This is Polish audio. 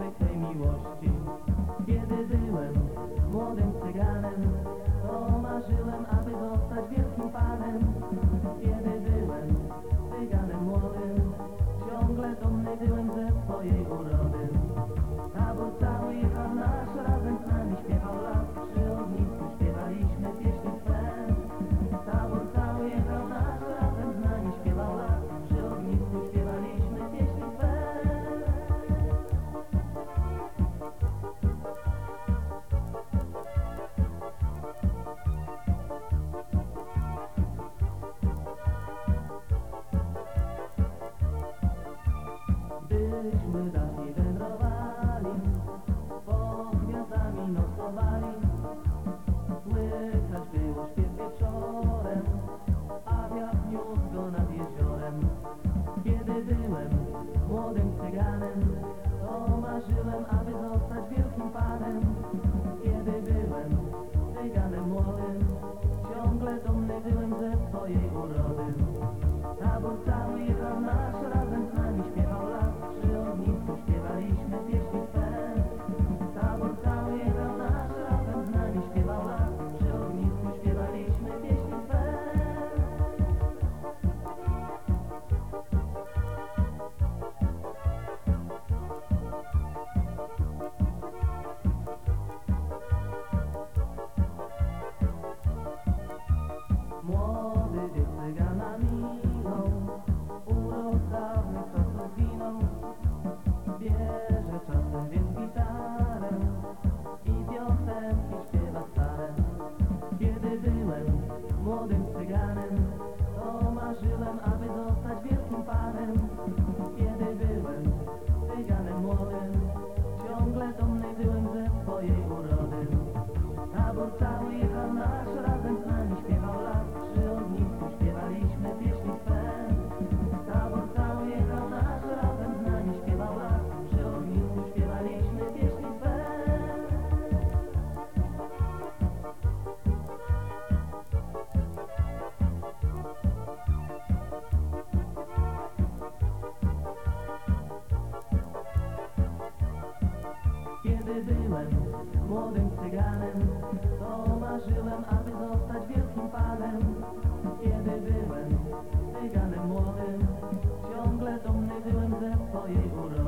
I'm he. Myśmy dawniej wędrowali, pod gwiazdami nocowali. Słychać było śpiew wieczorem, a wiatr niósł go nad jeziorem. Kiedy byłem młodym cyganem, to marzyłem, aby zostać wielkim panem. To marzyłem, aby zostać wielkim panem. Kiedy Kiedy byłem młodym cyganem, to marzyłem, aby zostać wielkim panem. Kiedy byłem cyganem młodym, ciągle dumny byłem ze swojej urody.